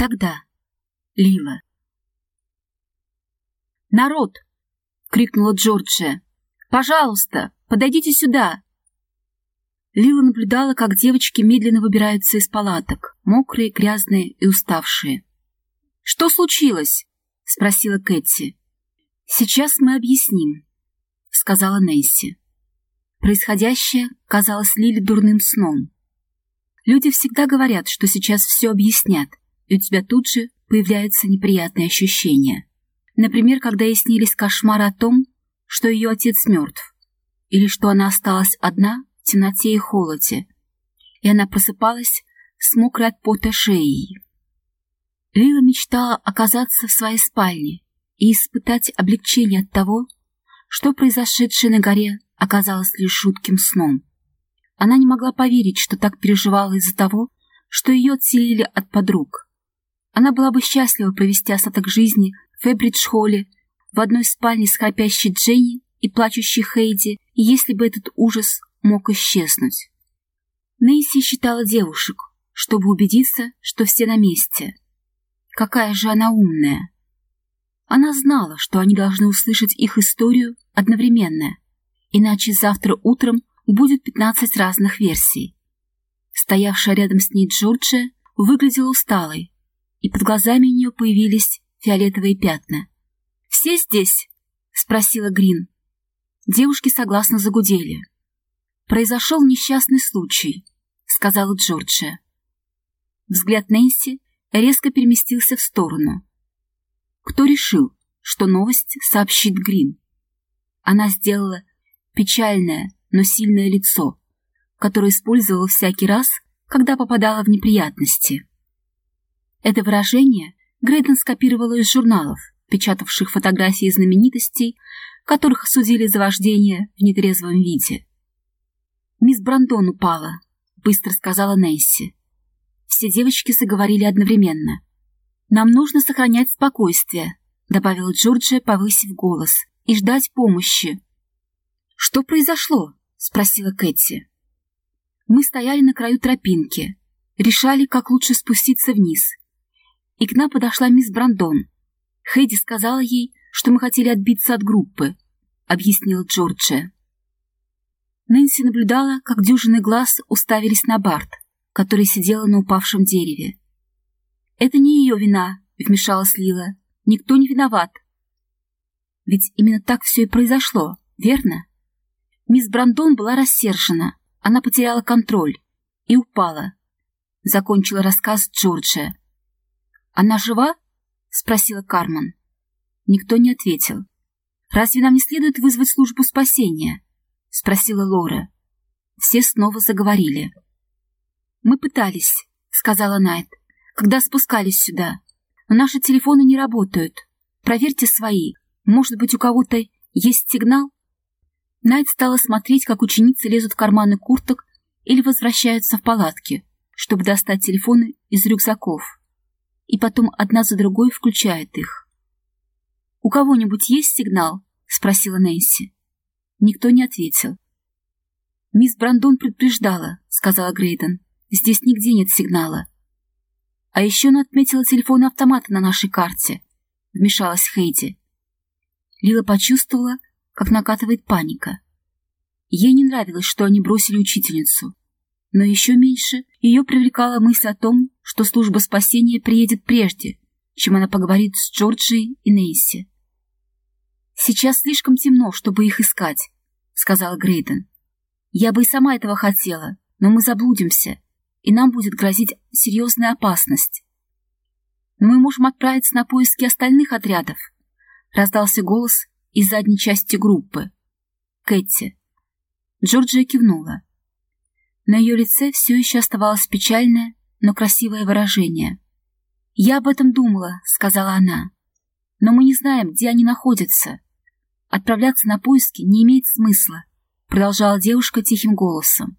Тогда. Лила. «Народ!» — крикнула Джорджия. «Пожалуйста, подойдите сюда!» Лила наблюдала, как девочки медленно выбираются из палаток, мокрые, грязные и уставшие. «Что случилось?» — спросила Кэти. «Сейчас мы объясним», — сказала Нэнси. Происходящее казалось Лиле дурным сном. Люди всегда говорят, что сейчас все объяснят, и у тебя тут же появляются неприятные ощущения. Например, когда ей снились кошмары о том, что ее отец мертв, или что она осталась одна в темноте и холоде, и она просыпалась с мокрой от пота шеей. Лила мечтала оказаться в своей спальне и испытать облегчение от того, что произошедшее на горе оказалось лишь жутким сном. Она не могла поверить, что так переживала из-за того, что ее отселили от подруг. Она была бы счастлива провести остаток жизни в Эбридж-холле, в одной спальне с храпящей Дженни и плачущей Хейди, если бы этот ужас мог исчезнуть. Нейси считала девушек, чтобы убедиться, что все на месте. Какая же она умная! Она знала, что они должны услышать их историю одновременно, иначе завтра утром будет 15 разных версий. Стоявшая рядом с ней Джорджия выглядела усталой, и под глазами у нее появились фиолетовые пятна. «Все здесь?» — спросила Грин. Девушки согласно загудели. «Произошел несчастный случай», — сказала Джорджия. Взгляд Нэнси резко переместился в сторону. Кто решил, что новость сообщит Грин? Она сделала печальное, но сильное лицо, которое использовала всякий раз, когда попадала в неприятности. Это выражение Грейден скопировала из журналов, печатавших фотографии знаменитостей, которых осудили за вождение в нетрезвом виде. «Мисс Брандон упала», — быстро сказала Нэнси. Все девочки заговорили одновременно. «Нам нужно сохранять спокойствие», — добавила Джорджия, повысив голос, — «и ждать помощи». «Что произошло?» — спросила Кэти. Мы стояли на краю тропинки, решали, как лучше спуститься вниз. И к нам подошла мисс Брандон. Хэдди сказала ей, что мы хотели отбиться от группы, — объяснила Джорджия. Нэнси наблюдала, как дюжины глаз уставились на Барт, который сидела на упавшем дереве. «Это не ее вина», — вмешалась Лила. «Никто не виноват». Ведь именно так все и произошло, верно? Мисс Брандон была рассержена, она потеряла контроль и упала. Закончила рассказ Джорджия. «Она жива?» — спросила Кармен. Никто не ответил. «Разве нам не следует вызвать службу спасения?» — спросила Лора. Все снова заговорили. «Мы пытались», — сказала Найт когда спускались сюда. Но наши телефоны не работают. Проверьте свои. Может быть, у кого-то есть сигнал?» Найт стала смотреть, как ученицы лезут в карманы курток или возвращаются в палатки, чтобы достать телефоны из рюкзаков. И потом одна за другой включает их. «У кого-нибудь есть сигнал?» — спросила Нэнси. Никто не ответил. «Мисс Брандон предупреждала», — сказала Грейден. «Здесь нигде нет сигнала. А еще она отметила телефон автомата на нашей карте. Вмешалась Хейди. Лила почувствовала, как накатывает паника. Ей не нравилось, что они бросили учительницу. Но еще меньше ее привлекала мысль о том, что служба спасения приедет прежде, чем она поговорит с Джорджией и Нейси. «Сейчас слишком темно, чтобы их искать», — сказала Грейден. «Я бы и сама этого хотела, но мы заблудимся, и нам будет грозить серьезная опасность. Но мы можем отправиться на поиски остальных отрядов, раздался голос из задней части группы. Кэти. Джорджия кивнула. На ее лице все еще оставалось печальное, но красивое выражение. «Я об этом думала», — сказала она. «Но мы не знаем, где они находятся. Отправляться на поиски не имеет смысла», — продолжала девушка тихим голосом.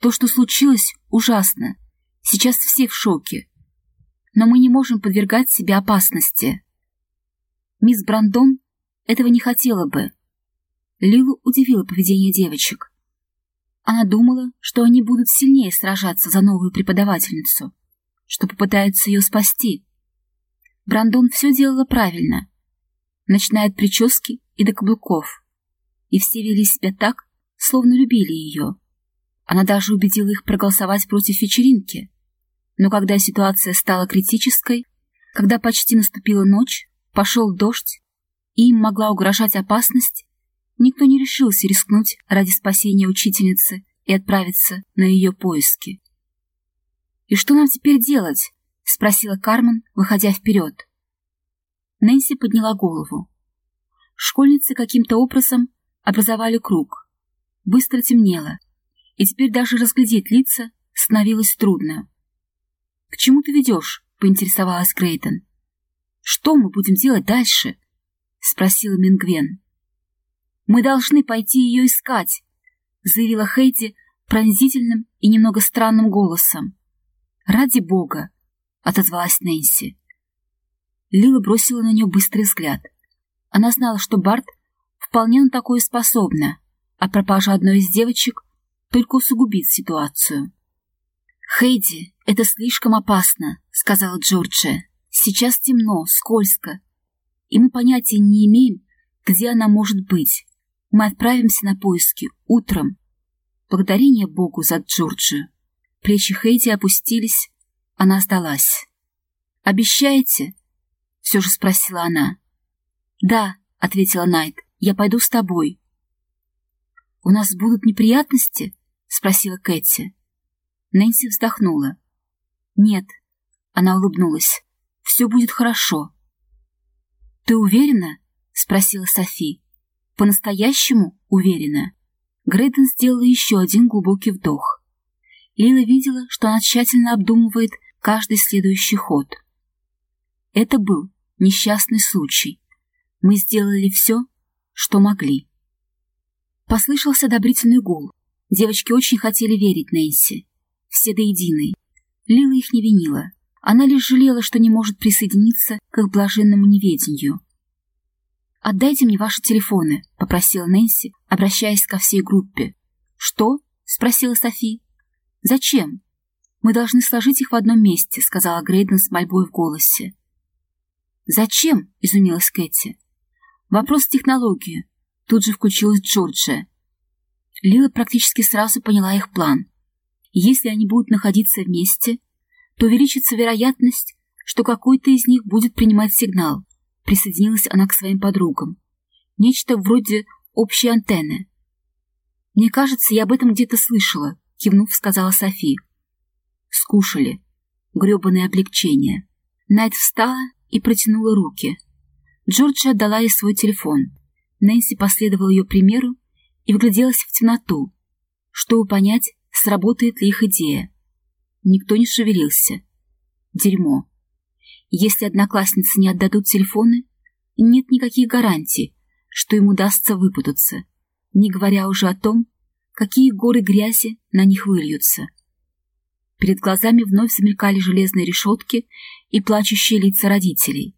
То, что случилось, ужасно. Сейчас все в шоке. Но мы не можем подвергать себя опасности. Мисс Брандон этого не хотела бы. Лилу удивило поведение девочек. Она думала, что они будут сильнее сражаться за новую преподавательницу, что попытаются ее спасти. Брандон все делала правильно, начиная от прически и до каблуков. И все вели себя так, словно любили ее. Она даже убедила их проголосовать против вечеринки. Но когда ситуация стала критической, когда почти наступила ночь, пошел дождь, и им могла угрожать опасность, никто не решился рискнуть ради спасения учительницы и отправиться на ее поиски. «И что нам теперь делать?» — спросила Кармен, выходя вперед. Нэнси подняла голову. Школьницы каким-то образом образовали круг. Быстро темнело, и теперь даже разглядеть лица становилось трудно. «К чему ты ведешь?» — поинтересовалась Грейтон. «Что мы будем делать дальше?» — спросила Мингвен. «Мы должны пойти ее искать», — заявила Хейти пронзительным и немного странным голосом. «Ради бога!» — отозвалась Нэнси. Лила бросила на нее быстрый взгляд. Она знала, что Барт вполне на такое способна, а пропажа одной из девочек только усугубит ситуацию. «Хейди, это слишком опасно», — сказала Джорджия. «Сейчас темно, скользко, и мы понятия не имеем, где она может быть. Мы отправимся на поиски утром. Благодарение Богу за Джорджию. Плечи Хейди опустились, она сдалась. «Обещаете?» — все же спросила она. «Да», — ответила Найт, — «я пойду с тобой». «У нас будут неприятности?» — спросила Кэти. Нэнси вздохнула. «Нет», — она улыбнулась, — «все будет хорошо». «Ты уверена?» — спросила Софи. «По-настоящему уверена?» Грейден сделала еще один глубокий вдох. Лила видела, что она тщательно обдумывает каждый следующий ход. Это был несчастный случай. Мы сделали все, что могли. Послышался одобрительный гул. Девочки очень хотели верить Нэнси. Все до единой. Лила их не винила. Она лишь жалела, что не может присоединиться к их блаженному неведению. «Отдайте мне ваши телефоны», — попросила Нэнси, обращаясь ко всей группе. «Что?» — спросила Софи. «Зачем?» «Мы должны сложить их в одном месте», — сказала Грейден с мольбой в голосе. «Зачем?» — изумилась Кэти. «Вопрос технологии». Тут же включилась Джорджия. Лила практически сразу поняла их план. Если они будут находиться вместе, то увеличится вероятность, что какой-то из них будет принимать сигнал, Присоединилась она к своим подругам. Нечто вроде общей антенны. «Мне кажется, я об этом где-то слышала», — кивнув, сказала Софи. Скушали. Гребаное облегчение. Найт встала и протянула руки. Джорджи отдала ей свой телефон. Нэнси последовала ее примеру и вгляделась в темноту, чтобы понять, сработает ли их идея. Никто не шевелился. Дерьмо. Если одноклассницы не отдадут телефоны, нет никаких гарантий, что им удастся выпутаться, не говоря уже о том, какие горы грязи на них выльются. Перед глазами вновь замелькали железные решетки и плачущие лица родителей.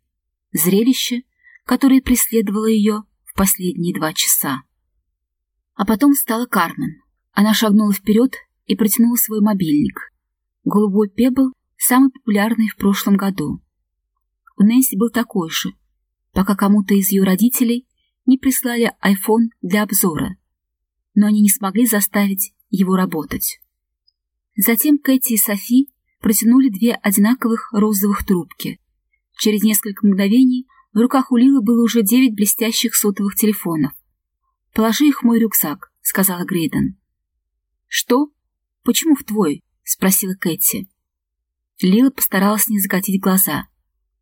Зрелище, которое преследовало ее в последние два часа. А потом встала Кармен. Она шагнула вперед и протянула свой мобильник. Голубой пебл, самый популярный в прошлом году. У Нэнси был такой же, пока кому-то из ее родителей не прислали iPhone для обзора, но они не смогли заставить его работать. Затем Кэти и Софи протянули две одинаковых розовых трубки. Через несколько мгновений в руках у Лилы было уже девять блестящих сотовых телефонов. «Положи их в мой рюкзак», — сказала Грейден. «Что? Почему в твой?» — спросила Кэти. Лила постаралась не закатить глаза.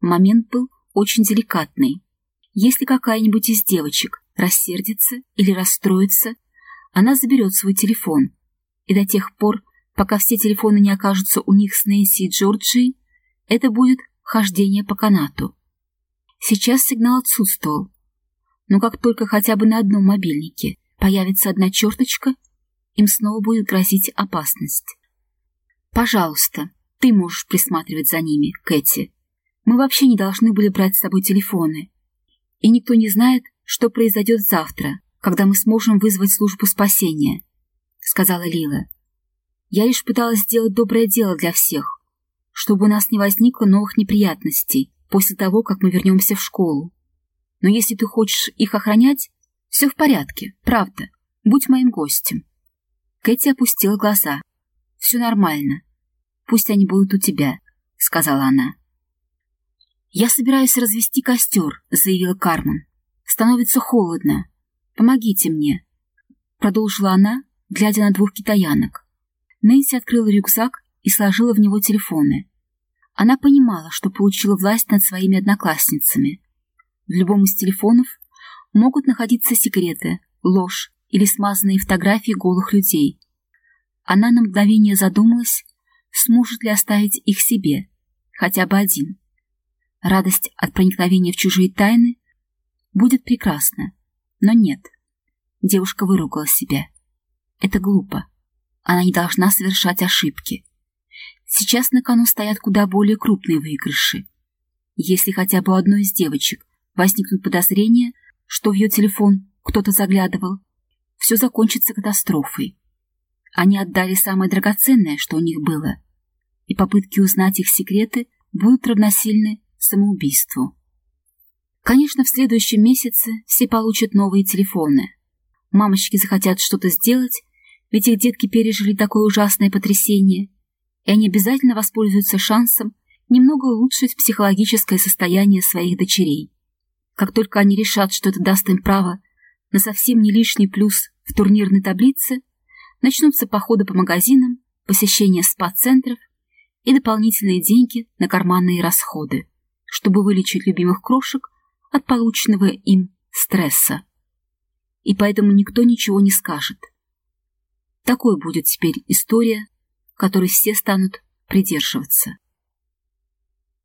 Момент был очень деликатный. Если какая-нибудь из девочек рассердится или расстроится, она заберет свой телефон. И до тех пор, пока все телефоны не окажутся у них с Нэнси и Джорджией, это будет хождение по канату. Сейчас сигнал отсутствовал. Но как только хотя бы на одном мобильнике появится одна черточка, им снова будет грозить опасность. «Пожалуйста, ты можешь присматривать за ними, Кэти», мы вообще не должны были брать с собой телефоны. И никто не знает, что произойдет завтра, когда мы сможем вызвать службу спасения», — сказала Лила. «Я лишь пыталась сделать доброе дело для всех, чтобы у нас не возникло новых неприятностей после того, как мы вернемся в школу. Но если ты хочешь их охранять, все в порядке, правда. Будь моим гостем. Кэти опустила глаза. Все нормально. Пусть они будут у тебя, сказала она. Я собираюсь развести костер, заявила Кармен. Становится холодно. Помогите мне. Продолжила она, глядя на двух китаянок. Нэнси открыла рюкзак и сложила в него телефоны. Она понимала, что получила власть над своими одноклассницами. В любом из телефонов могут находиться секреты, ложь или смазанные фотографии голых людей. Она на мгновение задумалась, сможет ли оставить их себе, хотя бы один. Радость от проникновения в чужие тайны будет прекрасна, но нет. Девушка выругала себя. Это глупо. Она не должна совершать ошибки. Сейчас на кону стоят куда более крупные выигрыши. Если хотя бы у одной из девочек возникнут подозрения, что в ее телефон кто-то заглядывал, все закончится катастрофой. Они отдали самое драгоценное, что у них было, и попытки узнать их секреты будут равносильны самоубийству. Конечно, в следующем месяце все получат новые телефоны. Мамочки захотят что-то сделать, ведь их детки пережили такое ужасное потрясение, и они обязательно воспользуются шансом немного улучшить психологическое состояние своих дочерей. Как только они решат, что это даст им право на совсем не лишний плюс в турнирной таблице, начнутся походы по магазинам, посещение спа-центров и дополнительные деньги на карманные расходы, чтобы вылечить любимых крошек от полученного им стресса. И поэтому никто ничего не скажет. Такой будет теперь история, которой все станут придерживаться.